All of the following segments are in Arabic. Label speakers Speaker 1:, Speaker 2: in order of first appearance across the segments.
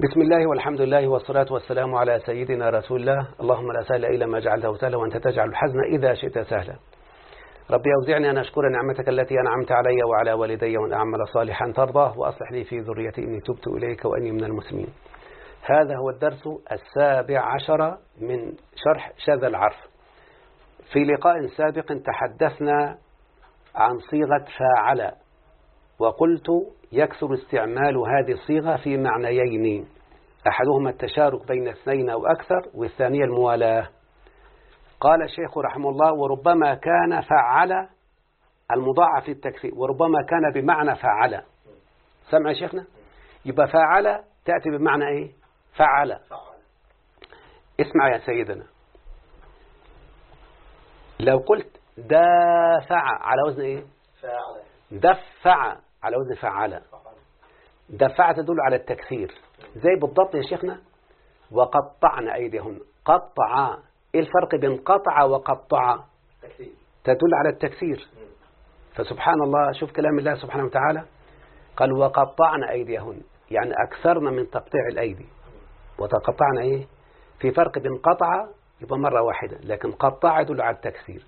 Speaker 1: بسم الله والحمد لله والصلاة والسلام على سيدنا رسول الله. اللهم لا سهل إلا ما جعلته سهلا وأنت تجعل الحزن إذا شئت سهلا. ربي أوزعني أن أشكر نعمتك التي أنعمت علي وعلى والدي وأن أعمل صالحا ترضاه وأصلح لي في ذريتي إني تبت إليك وأني من المسلمين. هذا هو الدرس السابع عشر من شرح شذا العرف. في لقاء سابق تحدثنا عن صيغة فاعل. وقلت يكثر استعمال هذه الصيغة في معنيين. أحدهما التشارك بين اثنين أو أكثر والثانية الموالاة. قال الشيخ رحمه الله وربما كان فعل المضاعف التكثير وربما كان بمعنى فعل. سمع شيخنا؟ يبقى فعل تأتي بمعنى إيه؟ فعل. اسمع يا سيدنا. لو قلت دافع على وزن إيه؟ دفع. على وزن فعل دفع تدل على التكثير. زي بالضبط يا شيخنا. وقطعن أيديهن. قطع. إيه الفرق بين قطع وقطع؟ تدل على التكثير. فسبحان الله شوف كلام الله سبحانه وتعالى. قال وقطعن أيديهن. يعني أكثرنا من تقطيع الأيدي. وتقطعنا إيه؟ في فرق بين قطع يبقى مرة واحدة. لكن قطع يدل على التكثير.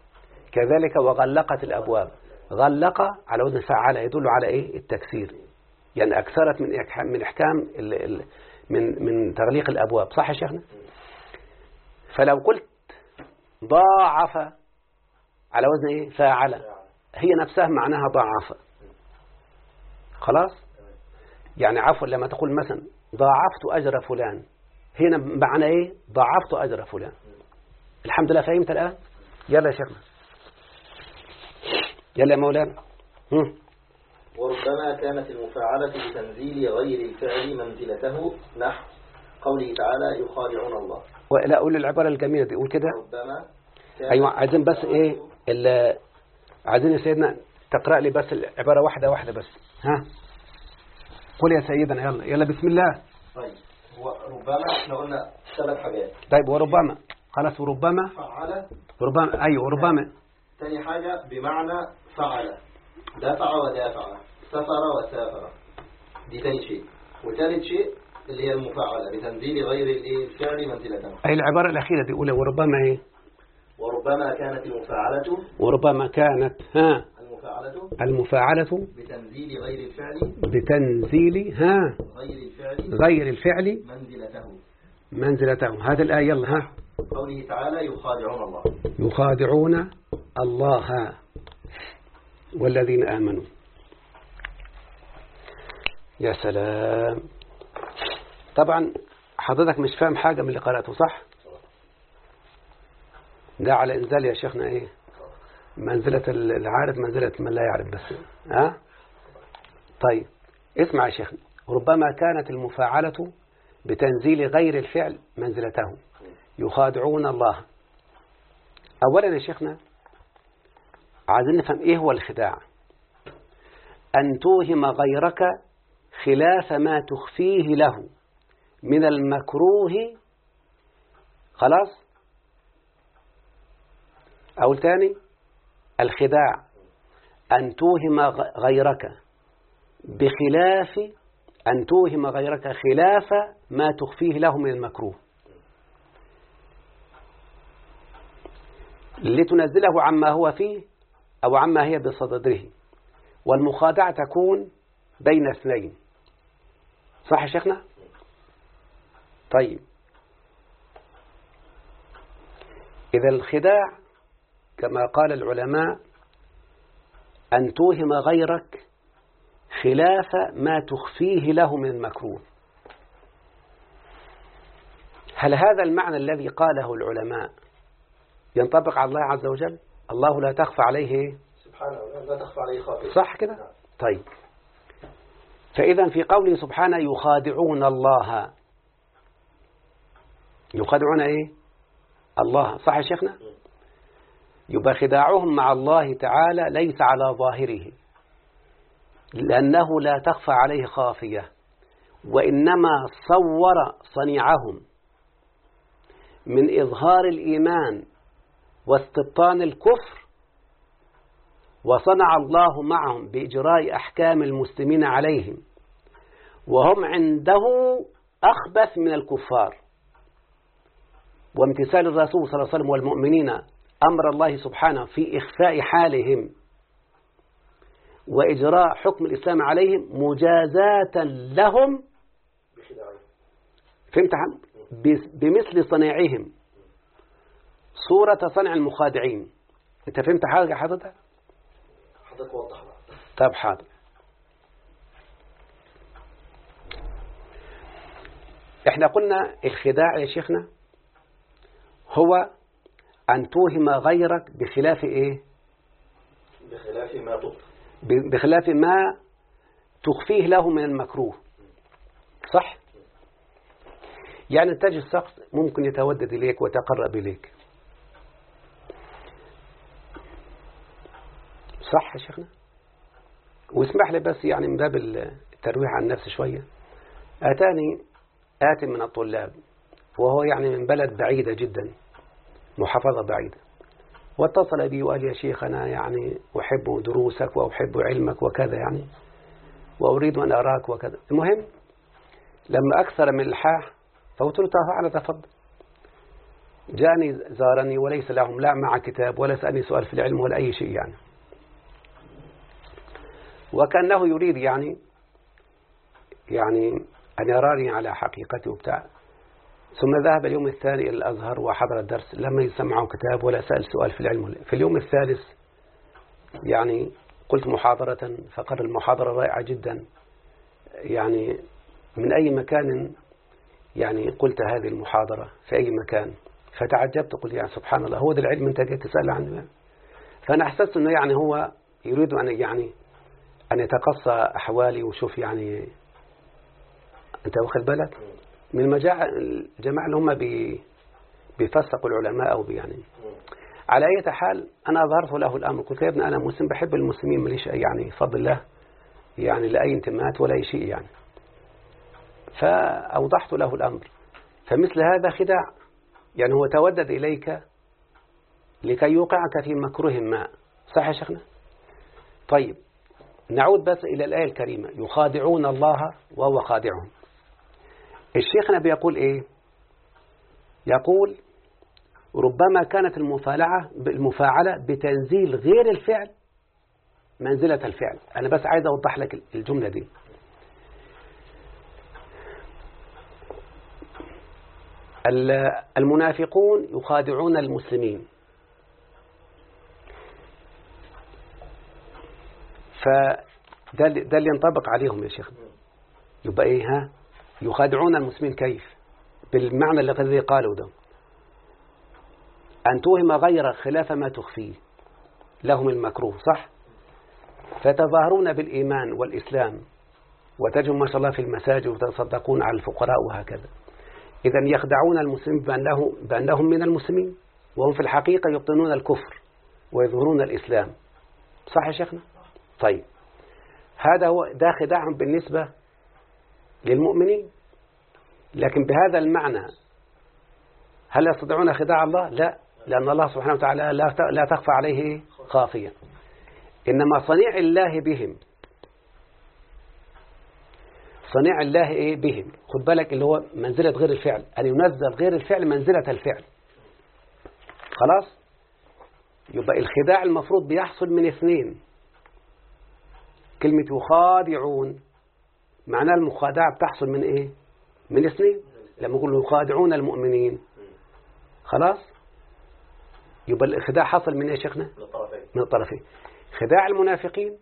Speaker 1: كذلك وغلقت الأبواب. غلق على وزن فعل يدل على إيه؟ التكثير يعني أكثرت من إحكام من إحكام من من تغليق الأبواب. صح يا شيخنا؟ فلو قلت ضاعف على وزن إيه؟ فاعل هي نفسها معناها ضاعف. خلاص؟ يعني عفوا لما تقول مثلا ضاعفت أجر فلان هنا معنى إيه؟ ضاعفت أجر فلان. الحمد لله فهمت الآن؟ يلا يا شيخنا. يلا يا مولانا.
Speaker 2: وربما كانت المفاعلة بتنزيل غير الفعل منزلته نحو قوله تعالى يخادعون الله.
Speaker 1: ولا أقول العبارة الجميلة دي. قول كده.
Speaker 2: ربما
Speaker 1: أيوة عايزين بس إيه عايزين يا سيدنا تقرأ لي بس العبارة واحدة واحدة بس. ها؟ قول يا سيدنا يلا يلا بسم الله.
Speaker 2: طيب هو ربما إحنا قلنا ثلاث حاجات.
Speaker 1: طيب وربما. خلاص وربما.
Speaker 2: فعل
Speaker 1: وربما أيوة وربما.
Speaker 2: تاني حاجة بمعنى فعل. دفع ودافع. سفر وسافر. دي تاني شيء. وثالث شيء اللي هي المفاعلة بتنزيل غير الفعل منزلته
Speaker 1: أي العبارة الأخيرة دي قولها وربما إيه؟
Speaker 2: وربما كانت المفاعلة.
Speaker 1: وربما كانت ها؟
Speaker 2: المفاعلة.
Speaker 1: المفاعلة
Speaker 2: بتنزيل غير الفعل.
Speaker 1: بتنزيل ها؟
Speaker 2: غير الفعل.
Speaker 1: غير الفعل
Speaker 2: منزلته.
Speaker 1: منزلته. هذه الآية يلا ها؟
Speaker 2: قوله تعالى يخادعون الله.
Speaker 1: يخادعون الله. والذين آمنوا. يا سلام. طبعا حضرتك مش فاهم حاجة من اللي قرأته صح؟ ده على إنزال يا شيخنا إيه؟ منزلة العارف منزلة من لا يعرف بس. ها؟ طيب اسمع يا شيخنا. ربما كانت المفاعلة بتنزيل غير الفعل منزلته يخادعون الله. أولا يا شيخنا عايزين نفهم إيه هو الخداع؟ أن توهم غيرك خلاف ما تخفيه له من المكروه. خلاص؟ أو تاني الخداع. أن توهم غيرك بخلاف أن توهم غيرك خلاف ما تخفيه له من المكروه. لتنزله عما هو فيه أو عما هي بصدده. والمخادعة تكون بين اثنين. صح يا شيخنا؟ طيب. إذا الخداع كما قال العلماء أن توهم غيرك خلاف ما تخفيه له من المكروه. هل هذا المعنى الذي قاله العلماء ينطبق على الله عز وجل؟ الله لا تخفى عليه؟
Speaker 2: سبحانه لا تخفى عليه خافية.
Speaker 1: صح كده؟ طيب. فإذا في قوله سبحانه يخادعون الله. يخادعون إيه؟ الله. صح يا شيخنا؟ يبقى خداعهم مع الله تعالى ليس على ظاهره. لأنه لا تخفى عليه خافية. وإنما صور صنيعهم. من إظهار الإيمان واستبطان الكفر وصنع الله معهم بإجراء أحكام المسلمين عليهم وهم عنده أخبث من الكفار. وامتثال الرسول صلى الله عليه وسلم والمؤمنين أمر الله سبحانه في إخفاء حالهم وإجراء حكم الإسلام عليهم مجازاة لهم. فهمت؟ بمثل صنيعهم. صورة صنع المخادعين. انت فهمت حاجة حضرتك؟
Speaker 2: حضرتك وضح
Speaker 1: طب حاضر. إحنا قلنا الخداع يا شيخنا هو أن توهم غيرك بخلاف إيه؟
Speaker 2: بخلاف ما تخفي
Speaker 1: بخلاف ما تخفيه له من المكروه. صح؟ يعني تجد شخص ممكن يتودد إليك ويتقرب إليك. صح يا شيخنا؟ واسمح لي بس يعني من باب الترويح عن نفسي شوية. أتاني آت من الطلاب وهو يعني من بلد بعيدة جدا محافظة بعيدة. واتصل بي وقال يا شيخ أنا يعني أحب دروسك وأحب علمك وكذا يعني وأريد أن أراك وكذا. المهم لما أكثر من الحاح فقلت له تعالى تفضل. جاءني زارني وليس لهم لا مع كتاب ولا سألني سؤال في العلم ولا أي شيء يعني. وكأنه يريد يعني يعني أن يراني على حقيقتي وبتاع ثم ذهب اليوم الثاني إلى الأزهر وحضر الدرس. لم يسمعه كتاب ولا سأل سؤال في العلم. في اليوم الثالث يعني قلت محاضرة فقر المحاضرة رائعة جدا. يعني من أي مكان يعني قلت هذه المحاضرة؟ في أي مكان؟ فتعجبت قلت يعني سبحان الله هو ده العلم أنت جاي تسأل عنه. فأنا أحسست أنه يعني هو يريد أن يعني أن يتقصى أحوالي وشوف يعني أنت واخد بالك؟ من المجاعة الجماعة اللي هم بي بيفسقوا العلماء أو يعني. على أي حال أنا أظهرت له الأمر. قلت يا ابن أنا مسلم بحب المسلمين ماليش يعني فضل الله يعني لأي انتماءات ولا أي شيء يعني. فأوضحت له الأمر. فمثل هذا خداع يعني هو تودد إليك لكي يوقعك في مكروه ما. صح يا شيخنا؟ طيب. نعود بس إلى الآية الكريمة. يخادعون الله وهو خادعهم. الشيخنا بيقول إيه؟ يقول ربما كانت المفاعلة المفاعلة بتنزيل غير الفعل منزلة الفعل. أنا بس عايز أوضح لك الجملة دي. المنافقون يخادعون المسلمين. فده ده اللي ينطبق عليهم يا شيخ. يبقى إيه؟ ها؟ يخادعون المسلمين كيف؟ بالمعنى الذي قالوا ده. أن توهم غير خلاف ما تخفيه. لهم المكروه صح؟ فتظاهرون بالإيمان والإسلام. وتجم ما شاء الله في المساجد وتصدقون على الفقراء وهكذا. إذا يخدعون المسلمين بأنه بأنهم من المسلمين. وهم في الحقيقة يبطنون الكفر ويظهرون الإسلام. صح يا شيخنا؟ طيب. هذا هو ده خداع بالنسبة للمؤمنين. لكن بهذا المعنى هل يستطيعون خداع الله؟ لا لأن الله سبحانه وتعالى لا تخفى عليه خافية. إنما صنيع الله بهم. صنيع الله إيه بهم. خد بالك اللي هو منزلة غير الفعل. أن ينزل غير الفعل منزلة الفعل. خلاص؟ يبقى الخداع المفروض بيحصل من اثنين. كلمة يخادعون. معناه المخادعة بتحصل من إيه؟ من اثنين لما يقول يخادعون المؤمنين. خلاص؟ يبقى الخداع حصل من إيه يا شيخنا
Speaker 2: من الطرفين.
Speaker 1: من الطرفين. خداع المنافقين.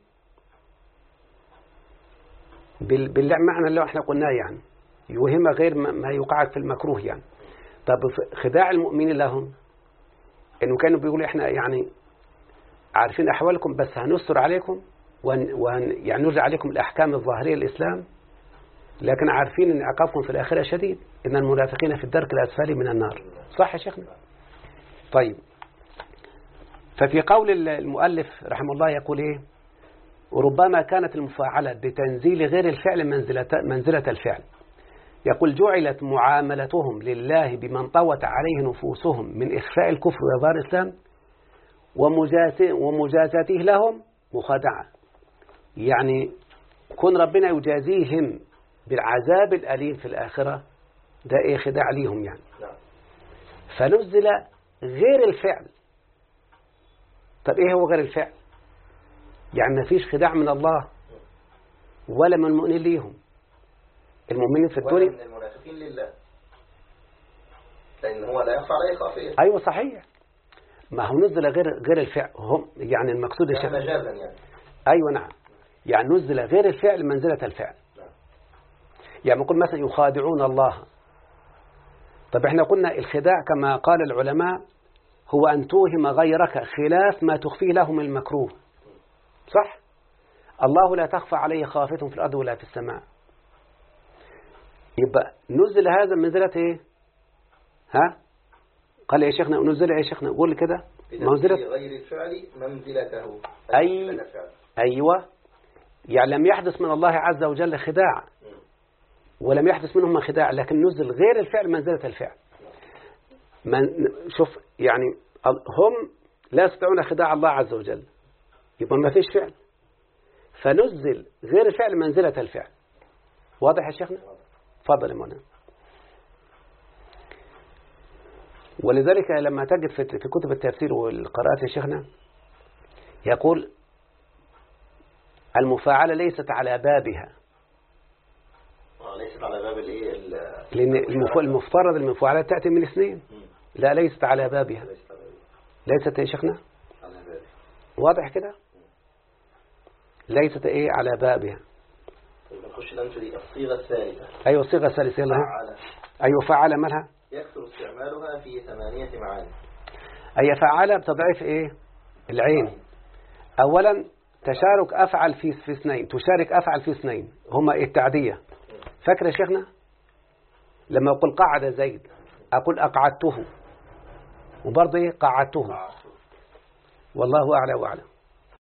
Speaker 1: بالمعنى اللي إحنا قلناه يعني. يوهم غير ما يوقعك في المكروه يعني. طب خداع المؤمنين لهم إنه كانوا بيقولوا إحنا يعني عارفين أحوالكم بس هنستر عليكم. وهن وهن يعني نرجع عليكم الأحكام الظاهرية للإسلام لكن عارفين إن عقابكم في الآخرة شديد إن المنافقين في الدرك الأسفل من النار. صح يا شيخنا؟ طيب. ففي قول المؤلف رحمه الله يقول إيه؟ وربما كانت المفاعلة بتنزيل غير الفعل منزلة, منزلة الفعل. يقول جعلت معاملتهم لله بمن طوت عليه نفوسهم من إخفاء الكفر وإظهار الإسلام ومجازاته لهم مخادعة. يعني كن ربنا يجازيهم بالعذاب الأليم في الآخرة ده إيه خداع ليهم يعني.
Speaker 2: نعم
Speaker 1: فنزل غير الفعل. طب إيه هو غير الفعل؟ يعني ما فيش خداع من الله ولا من المؤمنين ليهم. المؤمنين في
Speaker 2: ولا
Speaker 1: الدنيا
Speaker 2: من المنافقين لله. لأن هو لا يخفى عليه خافية.
Speaker 1: أيوة صحيح. ما هو نزل غير غير الفعل. هم يعني المقصود يا
Speaker 2: كان
Speaker 1: شيخ
Speaker 2: مجازا يعني.
Speaker 1: أيوة نعم. يعني نزل غير الفعل منزلة الفعل. يعني نقول مثلا يخادعون الله. طب إحنا قلنا الخداع كما قال العلماء هو أن توهم غيرك خلاف ما تخفيه له من المكروه. صح؟ الله لا تخفى عليه خافة في الأرض ولا في السماء. يبقى نزل هذا منزلة إيه؟ ها؟ قال يا شيخنا نزل يا شيخنا قول كده. منزلة
Speaker 2: غير الفعل منزلته.
Speaker 1: أي-. أيوة. يعني لم يحدث من الله عز وجل خداع. ولم يحدث منهم خداع لكن نزل غير الفعل منزلة الفعل. من شوف يعني هم لا يستطيعون خداع الله عز وجل يبقى ما فيش فعل. فنزل غير الفعل منزلة الفعل. واضح يا شيخنا؟ تفضل يا ولذلك لما تجد في كتب التفسير والقراءات يا شيخنا يقول المفاعلة ليست على بابها.
Speaker 2: آه، ليست على باب الايه؟ ال-
Speaker 1: لأن المف- المفترض المفاعلات تأتي من اثنين.
Speaker 2: مم.
Speaker 1: لا ليست على بابها.
Speaker 2: ليست
Speaker 1: يا شيخنا؟ واضح كده؟ ليست إيه على بابها.
Speaker 2: طيب نخش الآن في الصيغة الثالثة.
Speaker 1: أيوه صيغه ثالثه يلا.
Speaker 2: فعل.
Speaker 1: أيوه فعل مالها؟
Speaker 2: يكثر استعمالها في ثمانية معاني.
Speaker 1: هي فعل بتضعيف إيه؟ العين. اولا تشارك أفعل في في اثنين تشارك أفعل في اثنين هما التعدية؟ فاكر يا شيخنا؟ لما أقول قعد زيد أقول أقعدته وبرضه إيه؟ قعدته. والله أعلى وأعلم.